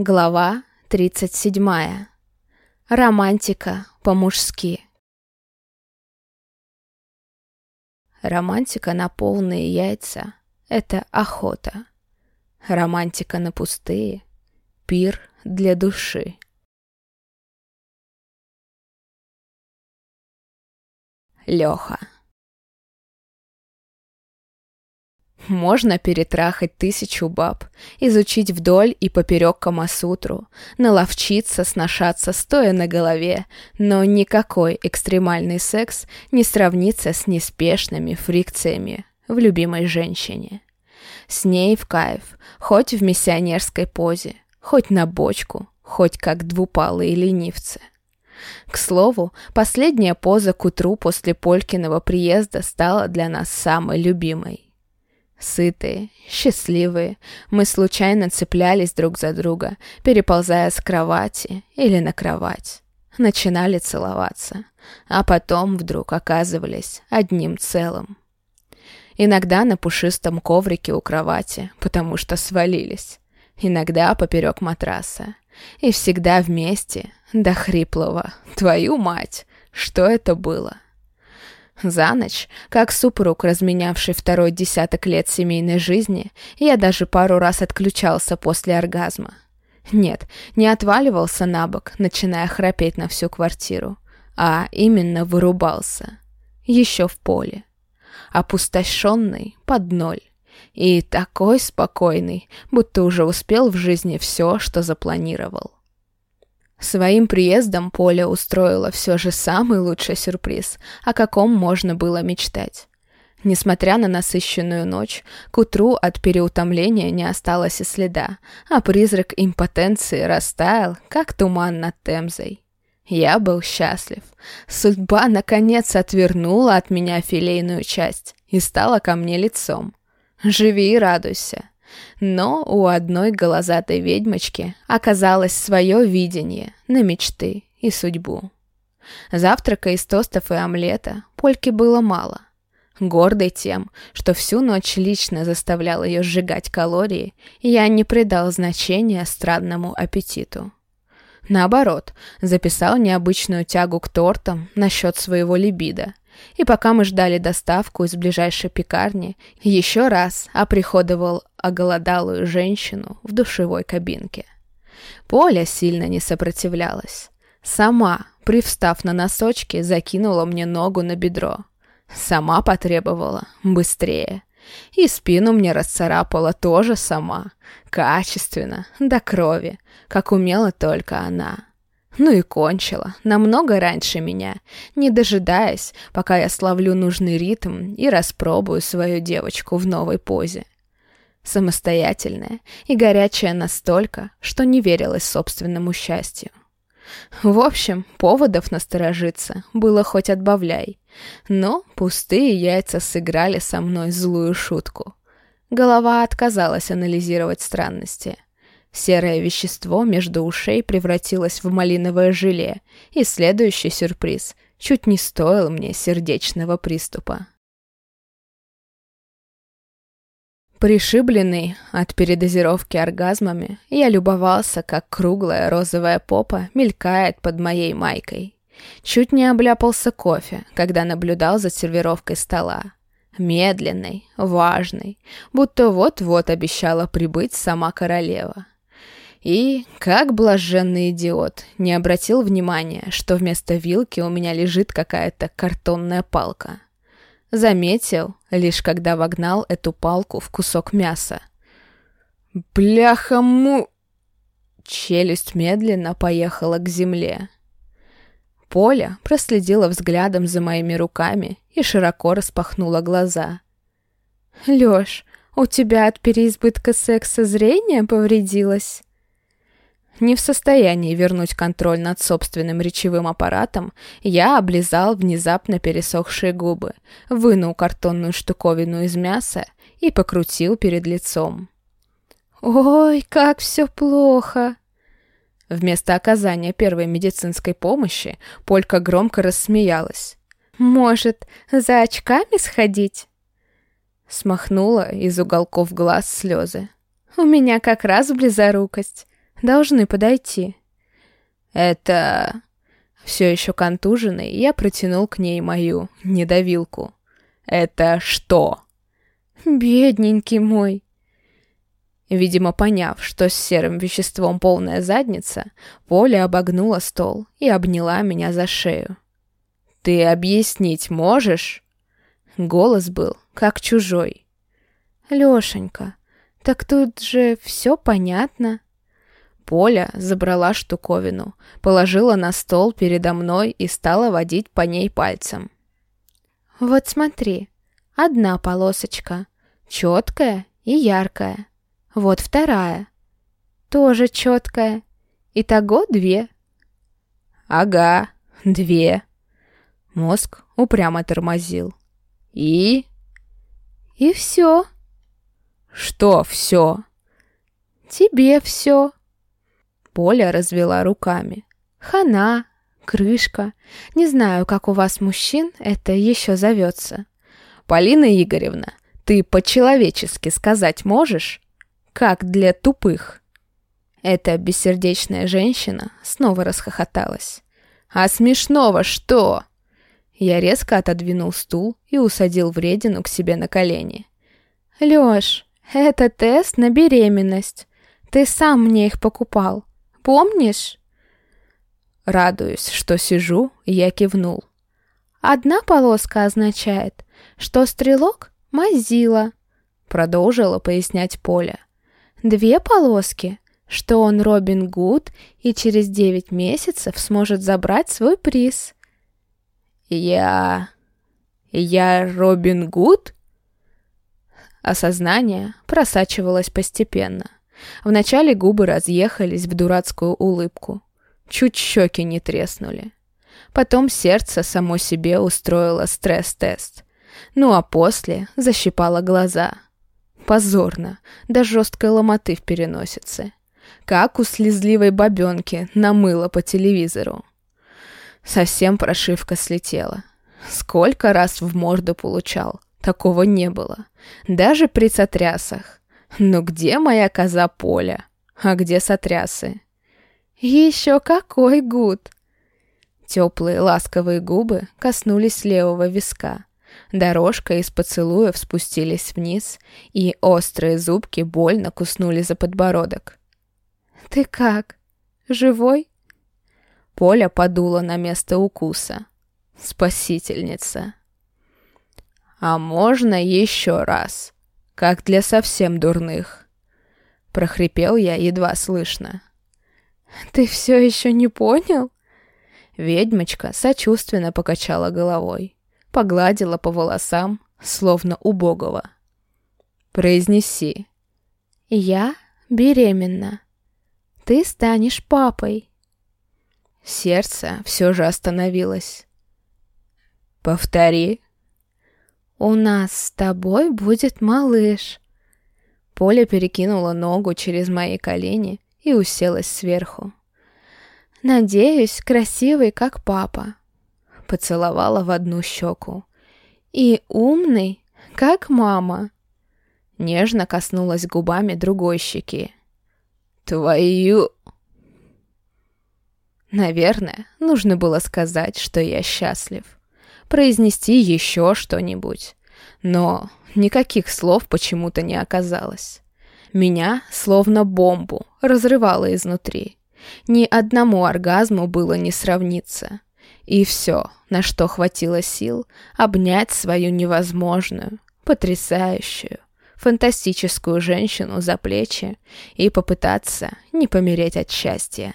Глава 37. Романтика по-мужски. Романтика на полные яйца — это охота. Романтика на пустые — пир для души. Леха. Можно перетрахать тысячу баб, изучить вдоль и поперек Камасутру, наловчиться, сношаться, стоя на голове, но никакой экстремальный секс не сравнится с неспешными фрикциями в любимой женщине. С ней в кайф, хоть в миссионерской позе, хоть на бочку, хоть как двупалые ленивцы. К слову, последняя поза к утру после Полькиного приезда стала для нас самой любимой. Сытые, счастливые, мы случайно цеплялись друг за друга, переползая с кровати или на кровать. Начинали целоваться, а потом вдруг оказывались одним целым. Иногда на пушистом коврике у кровати, потому что свалились. Иногда поперек матраса. И всегда вместе, до хриплого. Твою мать, что это было? За ночь, как супруг, разменявший второй десяток лет семейной жизни, я даже пару раз отключался после оргазма. Нет, не отваливался на бок, начиная храпеть на всю квартиру, а именно вырубался. Еще в поле. Опустошенный под ноль. И такой спокойный, будто уже успел в жизни все, что запланировал. Своим приездом Поля устроила все же самый лучший сюрприз, о каком можно было мечтать. Несмотря на насыщенную ночь, к утру от переутомления не осталось и следа, а призрак импотенции растаял, как туман над Темзой. Я был счастлив. Судьба, наконец, отвернула от меня филейную часть и стала ко мне лицом. Живи и радуйся. Но у одной голозатой ведьмочки оказалось свое видение на мечты и судьбу. Завтрака из тостов и омлета Польке было мало. Гордой тем, что всю ночь лично заставлял ее сжигать калории, я не придал значения странному аппетиту. Наоборот, записал необычную тягу к тортам насчет своего либидо – и пока мы ждали доставку из ближайшей пекарни, еще раз оприходовал оголодалую женщину в душевой кабинке. Поля сильно не сопротивлялась. Сама, привстав на носочки, закинула мне ногу на бедро. Сама потребовала быстрее. И спину мне расцарапала тоже сама. Качественно, до крови, как умела только она. Ну и кончила, намного раньше меня, не дожидаясь, пока я славлю нужный ритм и распробую свою девочку в новой позе. Самостоятельная и горячая настолько, что не верилась собственному счастью. В общем, поводов насторожиться было хоть отбавляй, но пустые яйца сыграли со мной злую шутку. Голова отказалась анализировать странности — Серое вещество между ушей превратилось в малиновое желе, и следующий сюрприз чуть не стоил мне сердечного приступа. Пришибленный от передозировки оргазмами, я любовался, как круглая розовая попа мелькает под моей майкой. Чуть не обляпался кофе, когда наблюдал за сервировкой стола. Медленный, важный, будто вот-вот обещала прибыть сама королева. И, как блаженный идиот, не обратил внимания, что вместо вилки у меня лежит какая-то картонная палка. Заметил, лишь когда вогнал эту палку в кусок мяса. «Бляха-му...» Челюсть медленно поехала к земле. Поля проследила взглядом за моими руками и широко распахнула глаза. «Лёш, у тебя от переизбытка секса зрение повредилось?» Не в состоянии вернуть контроль над собственным речевым аппаратом, я облизал внезапно пересохшие губы, вынул картонную штуковину из мяса и покрутил перед лицом. «Ой, как все плохо!» Вместо оказания первой медицинской помощи Полька громко рассмеялась. «Может, за очками сходить?» Смахнула из уголков глаз слезы. «У меня как раз близорукость. Должны подойти. Это... Все еще контуженный, я протянул к ней мою недовилку. Это что? Бедненький мой. Видимо, поняв, что с серым веществом полная задница, Поля обогнула стол и обняла меня за шею. «Ты объяснить можешь?» Голос был как чужой. «Лешенька, так тут же все понятно». Поля забрала штуковину, положила на стол передо мной и стала водить по ней пальцем. «Вот смотри, одна полосочка, четкая и яркая. Вот вторая, тоже четкая. Итого две». «Ага, две». Мозг упрямо тормозил. «И?» «И все». «Что все?» «Тебе все». Поля развела руками. Хана, крышка. Не знаю, как у вас, мужчин, это еще зовется. Полина Игоревна, ты по-человечески сказать можешь? Как для тупых? Эта бессердечная женщина снова расхохоталась. «А смешного что?» Я резко отодвинул стул и усадил вредину к себе на колени. «Лёш, это тест на беременность. Ты сам мне их покупал. Помнишь?» Радуюсь, что сижу, я кивнул. «Одна полоска означает, что стрелок — мазила», — продолжила пояснять Поля. «Две полоски, что он Робин Гуд и через девять месяцев сможет забрать свой приз». «Я... я Робин Гуд?» Осознание просачивалось постепенно. Вначале губы разъехались в дурацкую улыбку. Чуть щеки не треснули. Потом сердце само себе устроило стресс-тест. Ну а после защипало глаза. Позорно, до жесткой ломоты в переносице. Как у слезливой бабенки намыло по телевизору. Совсем прошивка слетела. Сколько раз в морду получал, такого не было. Даже при сотрясах. Но где моя коза Поля? А где сотрясы? Еще какой гуд! Теплые ласковые губы коснулись левого виска. Дорожка из поцелуев спустились вниз, и острые зубки больно куснули за подбородок. «Ты как? Живой?» Поля подула на место укуса. «Спасительница!» «А можно еще раз?» Как для совсем дурных. Прохрипел я едва слышно. «Ты все еще не понял?» Ведьмочка сочувственно покачала головой, погладила по волосам, словно убогого. «Произнеси». «Я беременна. Ты станешь папой». Сердце все же остановилось. «Повтори», «У нас с тобой будет малыш». Поля перекинула ногу через мои колени и уселась сверху. «Надеюсь, красивый, как папа». Поцеловала в одну щеку. «И умный, как мама». Нежно коснулась губами другой щеки. «Твою...» Наверное, нужно было сказать, что я счастлив произнести еще что-нибудь. Но никаких слов почему-то не оказалось. Меня, словно бомбу, разрывало изнутри. Ни одному оргазму было не сравниться. И все, на что хватило сил, обнять свою невозможную, потрясающую, фантастическую женщину за плечи и попытаться не помереть от счастья.